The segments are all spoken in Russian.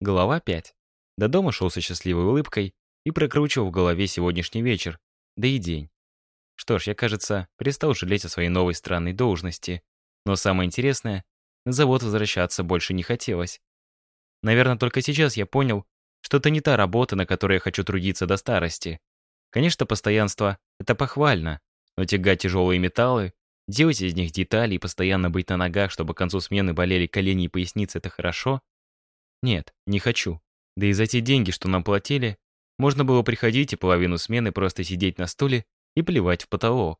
Глава 5. До дома шел со счастливой улыбкой и прокручивал в голове сегодняшний вечер, да и день. Что ж, я, кажется, перестал жалеть о своей новой странной должности. Но самое интересное, на завод возвращаться больше не хотелось. Наверное, только сейчас я понял, что это не та работа, на которой я хочу трудиться до старости. Конечно, постоянство — это похвально, но тягать тяжелые металлы, делать из них детали и постоянно быть на ногах, чтобы к концу смены болели колени и поясницы — это хорошо — нет, не хочу. Да и за те деньги, что нам платили, можно было приходить и половину смены просто сидеть на стуле и плевать в потолок.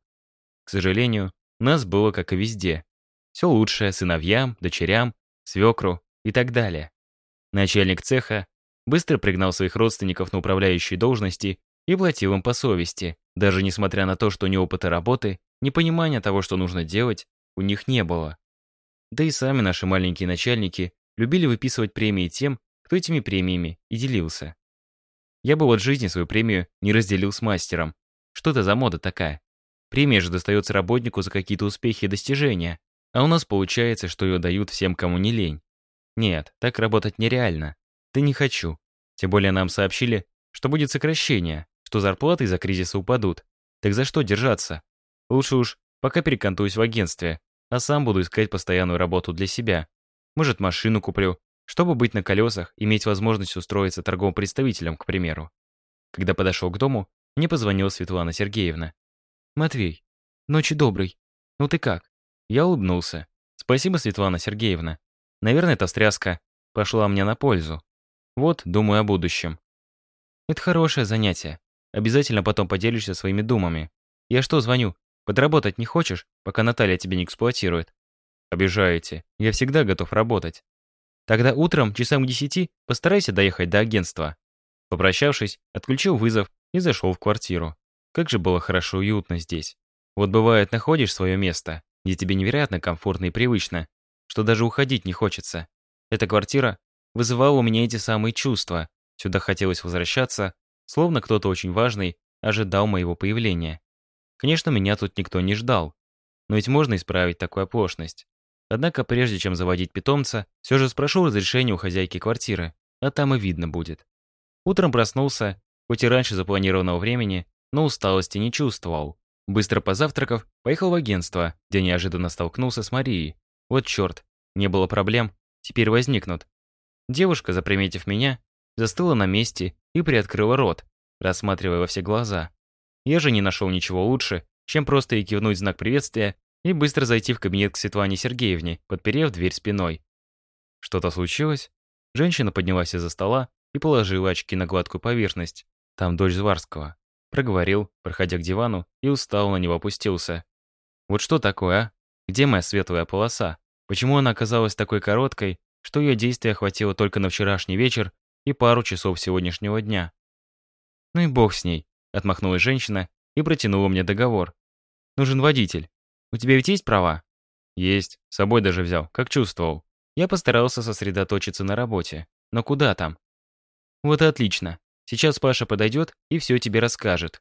К сожалению, нас было как и везде. Все лучшее сыновьям, дочерям, свекру и так далее. Начальник цеха быстро пригнал своих родственников на управляющие должности и платил им по совести. Даже несмотря на то, что ни опыта работы, ни понимания того, что нужно делать, у них не было. Да и сами наши маленькие начальники Любили выписывать премии тем, кто этими премиями и делился. Я бы вот жизни свою премию не разделил с мастером. Что это за мода такая? Премия же достается работнику за какие-то успехи и достижения, а у нас получается, что ее дают всем, кому не лень. Нет, так работать нереально. Да не хочу. Тем более нам сообщили, что будет сокращение, что зарплаты из-за кризиса упадут. Так за что держаться? Лучше уж пока перекантуюсь в агентстве, а сам буду искать постоянную работу для себя. Может, машину куплю, чтобы быть на колесах, иметь возможность устроиться торговым представителем, к примеру. Когда подошел к дому, мне позвонила Светлана Сергеевна. «Матвей, ночи добрый. Ну ты как?» Я улыбнулся. «Спасибо, Светлана Сергеевна. Наверное, эта стряска пошла мне на пользу. Вот, думаю о будущем. Это хорошее занятие. Обязательно потом поделишься своими думами. Я что, звоню? Подработать не хочешь, пока Наталья тебя не эксплуатирует? Обижаете. Я всегда готов работать. Тогда утром, часам к десяти, постарайся доехать до агентства. Попрощавшись, отключил вызов и зашел в квартиру. Как же было хорошо и уютно здесь. Вот бывает, находишь свое место, где тебе невероятно комфортно и привычно, что даже уходить не хочется. Эта квартира вызывала у меня эти самые чувства. Сюда хотелось возвращаться, словно кто-то очень важный ожидал моего появления. Конечно, меня тут никто не ждал. Но ведь можно исправить такую оплошность. Однако, прежде чем заводить питомца, все же спрошу разрешение у хозяйки квартиры, а там и видно будет. Утром проснулся, хоть и раньше запланированного времени, но усталости не чувствовал. Быстро позавтракав, поехал в агентство, где неожиданно столкнулся с Марией. Вот черт, не было проблем, теперь возникнут. Девушка, заприметив меня, застыла на месте и приоткрыла рот, рассматривая во все глаза. Я же не нашел ничего лучше, чем просто и кивнуть знак приветствия и быстро зайти в кабинет к Светлане Сергеевне, подперев дверь спиной. Что-то случилось? Женщина поднялась из-за стола и положила очки на гладкую поверхность. Там дочь Зварского. Проговорил, проходя к дивану, и устало на него опустился. Вот что такое, а? Где моя светлая полоса? Почему она оказалась такой короткой, что ее действия хватило только на вчерашний вечер и пару часов сегодняшнего дня? Ну и бог с ней, отмахнулась женщина и протянула мне договор. Нужен водитель. У тебя ведь есть права? Есть. С собой даже взял, как чувствовал. Я постарался сосредоточиться на работе. Но куда там? Вот и отлично. Сейчас Паша подойдет и все тебе расскажет.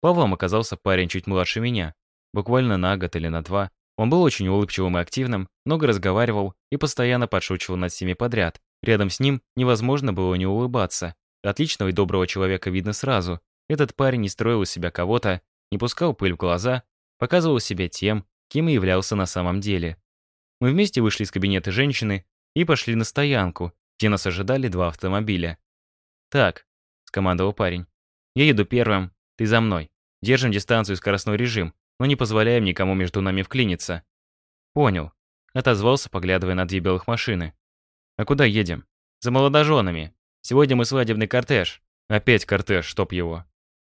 Павлом оказался парень чуть младше меня. Буквально на год или на два. Он был очень улыбчивым и активным, много разговаривал и постоянно подшучивал над всеми подряд. Рядом с ним невозможно было не улыбаться. Отличного и доброго человека видно сразу. Этот парень не строил из себя кого-то, не пускал пыль в глаза показывал себя тем, кем и являлся на самом деле. Мы вместе вышли из кабинета женщины и пошли на стоянку, где нас ожидали два автомобиля. «Так», — скомандовал парень, — «я еду первым, ты за мной. Держим дистанцию и скоростной режим, но не позволяем никому между нами вклиниться». «Понял», — отозвался, поглядывая на две белых машины. «А куда едем?» «За молодоженами. Сегодня мы свадебный кортеж». «Опять кортеж, чтоб его».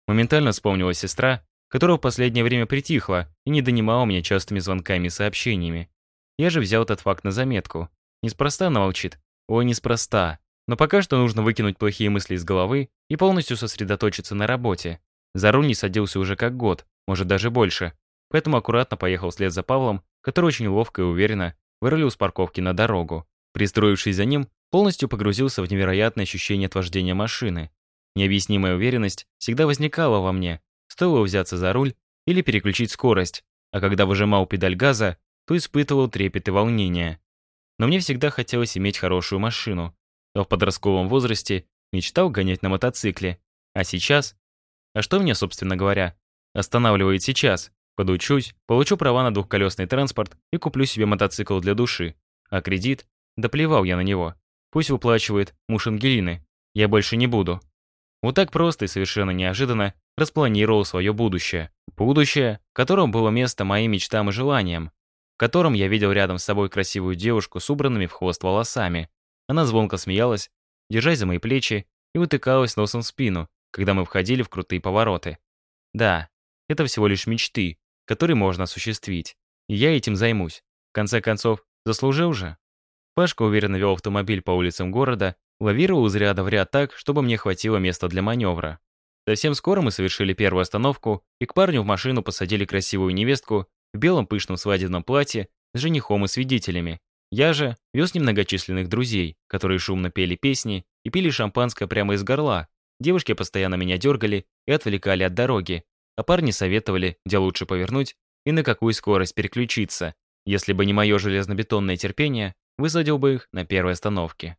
Моментально вспомнила сестра, которое в последнее время притихло и не донимало меня частыми звонками и сообщениями. Я же взял этот факт на заметку. Неспроста она молчит. Ой, неспроста. Но пока что нужно выкинуть плохие мысли из головы и полностью сосредоточиться на работе. За руль не садился уже как год, может даже больше. Поэтому аккуратно поехал вслед за Павлом, который очень ловко и уверенно вырулил с парковки на дорогу. Пристроившись за ним, полностью погрузился в невероятное ощущение от вождения машины. Необъяснимая уверенность всегда возникала во мне, Стоило взяться за руль или переключить скорость, а когда выжимал педаль газа, то испытывал трепет и волнение. Но мне всегда хотелось иметь хорошую машину. А в подростковом возрасте мечтал гонять на мотоцикле. А сейчас? А что мне, собственно говоря, останавливает сейчас? Подучусь, получу права на двухколесный транспорт и куплю себе мотоцикл для души. А кредит? Да плевал я на него. Пусть выплачивает муж Ангелины. Я больше не буду. Вот так просто и совершенно неожиданно распланировал свое будущее. Будущее, в котором было место моим мечтам и желаниям, в котором я видел рядом с собой красивую девушку с убранными в хвост волосами. Она звонко смеялась, держась за мои плечи и утыкалась носом в спину, когда мы входили в крутые повороты. Да, это всего лишь мечты, которые можно осуществить. И я этим займусь. В конце концов, заслужил же. Пашка уверенно вел автомобиль по улицам города, лавировал из ряда в ряд так, чтобы мне хватило места для маневра. Совсем скоро мы совершили первую остановку, и к парню в машину посадили красивую невестку в белом пышном свадебном платье с женихом и свидетелями. Я же вез немногочисленных друзей, которые шумно пели песни и пили шампанское прямо из горла. Девушки постоянно меня дергали и отвлекали от дороги, а парни советовали, где лучше повернуть и на какую скорость переключиться. Если бы не мое железнобетонное терпение, высадил бы их на первой остановке.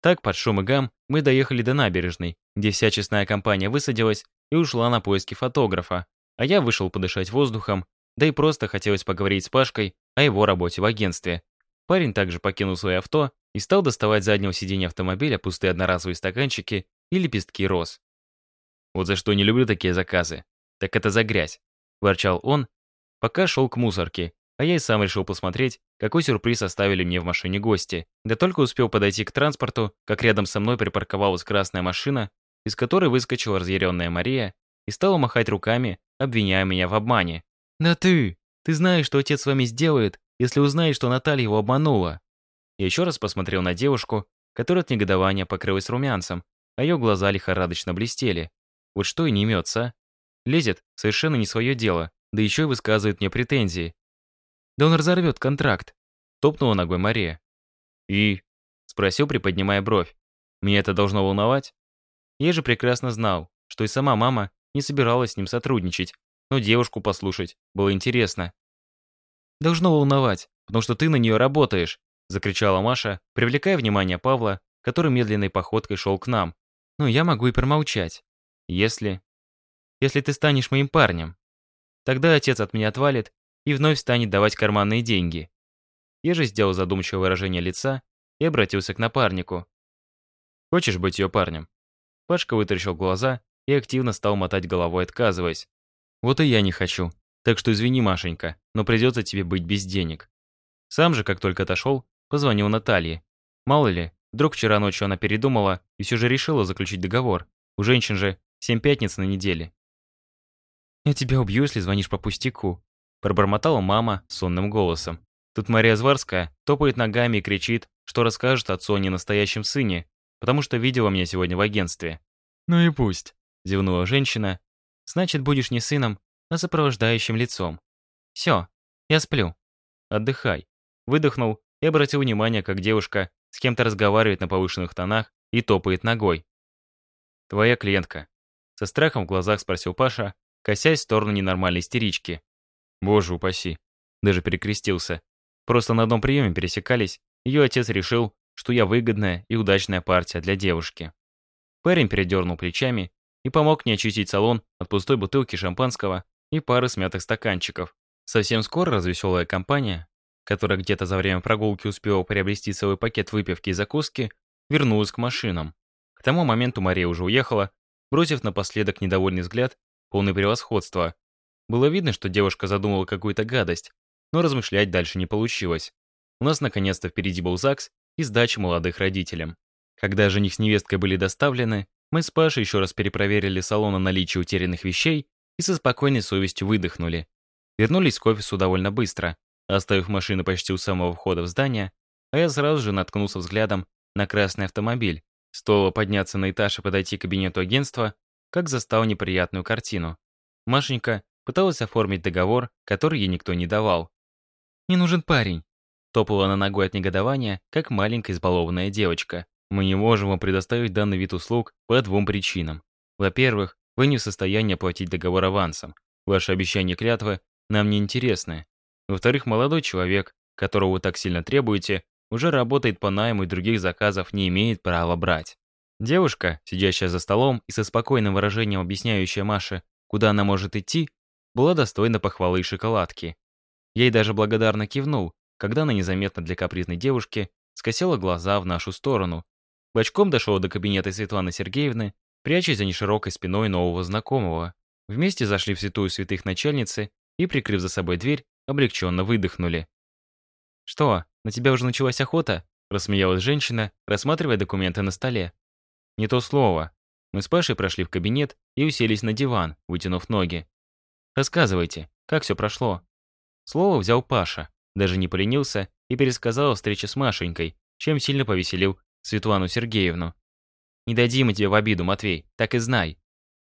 Так, под шум и гам, мы доехали до набережной, где вся честная компания высадилась и ушла на поиски фотографа. А я вышел подышать воздухом, да и просто хотелось поговорить с Пашкой о его работе в агентстве. Парень также покинул свое авто и стал доставать с заднего сиденья автомобиля пустые одноразовые стаканчики и лепестки роз. «Вот за что не люблю такие заказы. Так это за грязь», – ворчал он, пока шел к мусорке, а я и сам решил посмотреть, какой сюрприз оставили мне в машине гости. Да только успел подойти к транспорту, как рядом со мной припарковалась красная машина, из которой выскочила разъяренная Мария и стала махать руками, обвиняя меня в обмане. «Да ты! Ты знаешь, что отец с вами сделает, если узнает, что Наталья его обманула!» Я еще раз посмотрел на девушку, которая от негодования покрылась румянцем, а ее глаза лихорадочно блестели. Вот что и не имется. А. Лезет, совершенно не свое дело, да еще и высказывает мне претензии. Да он разорвет контракт. Топнула ногой Мария. И? Спросил, приподнимая бровь. мне это должно волновать? Я же прекрасно знал, что и сама мама не собиралась с ним сотрудничать, но девушку послушать было интересно. «Должно волновать, потому что ты на нее работаешь», закричала Маша, привлекая внимание Павла, который медленной походкой шел к нам. «Ну, я могу и промолчать. Если... Если ты станешь моим парнем. Тогда отец от меня отвалит, и вновь станет давать карманные деньги. Я же сделал задумчивое выражение лица и обратился к напарнику. «Хочешь быть ее парнем?» Пашка вытаращил глаза и активно стал мотать головой, отказываясь. «Вот и я не хочу. Так что извини, Машенька, но придется тебе быть без денег». Сам же, как только отошел, позвонил Наталье. Мало ли, вдруг вчера ночью она передумала и все же решила заключить договор. У женщин же семь пятниц на неделе. «Я тебя убью, если звонишь по пустяку», Пробормотала мама сонным голосом. Тут Мария Зварская топает ногами и кричит, что расскажет отцу о ненастоящем сыне, потому что видела меня сегодня в агентстве. «Ну и пусть», — зевнула женщина. «Значит, будешь не сыном, а сопровождающим лицом. Все, я сплю. Отдыхай». Выдохнул и обратил внимание, как девушка с кем-то разговаривает на повышенных тонах и топает ногой. «Твоя клиентка», — со страхом в глазах спросил Паша, косясь в сторону ненормальной истерички. Боже упаси. Даже перекрестился. Просто на одном приеме пересекались, ее отец решил, что я выгодная и удачная партия для девушки. Парень передернул плечами и помог мне очистить салон от пустой бутылки шампанского и пары смятых стаканчиков. Совсем скоро развеселая компания, которая где-то за время прогулки успела приобрести целый пакет выпивки и закуски, вернулась к машинам. К тому моменту Мария уже уехала, бросив напоследок недовольный взгляд, полный превосходства, было видно, что девушка задумала какую-то гадость, но размышлять дальше не получилось. У нас наконец-то впереди был ЗАГС и сдача молодых родителям. Когда жених с невесткой были доставлены, мы с Пашей еще раз перепроверили салон на наличие утерянных вещей и со спокойной совестью выдохнули. Вернулись к офису довольно быстро, оставив машину почти у самого входа в здание, а я сразу же наткнулся взглядом на красный автомобиль. Стоило подняться на этаж и подойти к кабинету агентства, как застал неприятную картину. Машенька Пыталась оформить договор, который ей никто не давал. «Не нужен парень!» Топала она ногой от негодования, как маленькая избалованная девочка. «Мы не можем вам предоставить данный вид услуг по двум причинам. Во-первых, вы не в состоянии оплатить договор авансом. Ваши обещания клятвы нам не интересны. Во-вторых, молодой человек, которого вы так сильно требуете, уже работает по найму и других заказов не имеет права брать. Девушка, сидящая за столом и со спокойным выражением объясняющая Маше, куда она может идти, была достойна похвалы и шоколадки. Я ей даже благодарно кивнул, когда она незаметно для капризной девушки скосила глаза в нашу сторону. Бочком дошел до кабинета Светланы Сергеевны, прячась за неширокой спиной нового знакомого. Вместе зашли в святую святых начальницы и, прикрыв за собой дверь, облегченно выдохнули. «Что, на тебя уже началась охота?» – рассмеялась женщина, рассматривая документы на столе. «Не то слово». Мы с Пашей прошли в кабинет и уселись на диван, вытянув ноги. Рассказывайте, как все прошло?» Слово взял Паша, даже не поленился и пересказал встречу с Машенькой, чем сильно повеселил Светлану Сергеевну. «Не дадим мы тебе в обиду, Матвей, так и знай».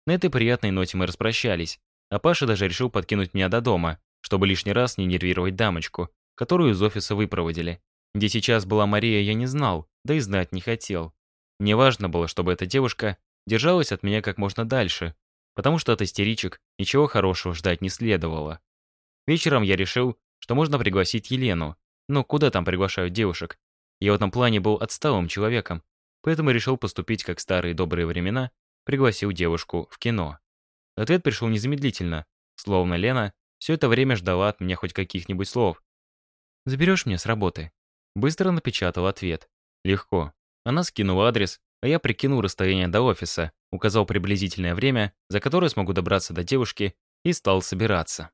На этой приятной ноте мы распрощались, а Паша даже решил подкинуть меня до дома, чтобы лишний раз не нервировать дамочку, которую из офиса выпроводили. Где сейчас была Мария, я не знал, да и знать не хотел. Мне важно было, чтобы эта девушка держалась от меня как можно дальше, потому что от истеричек ничего хорошего ждать не следовало. Вечером я решил, что можно пригласить Елену. Но куда там приглашают девушек? Я в этом плане был отсталым человеком, поэтому решил поступить как старые добрые времена, пригласил девушку в кино. Ответ пришел незамедлительно, словно Лена все это время ждала от меня хоть каких-нибудь слов. «Заберешь меня с работы?» Быстро напечатал ответ. Легко. Она скинула адрес, а я прикинул расстояние до офиса, указал приблизительное время, за которое смогу добраться до девушки, и стал собираться.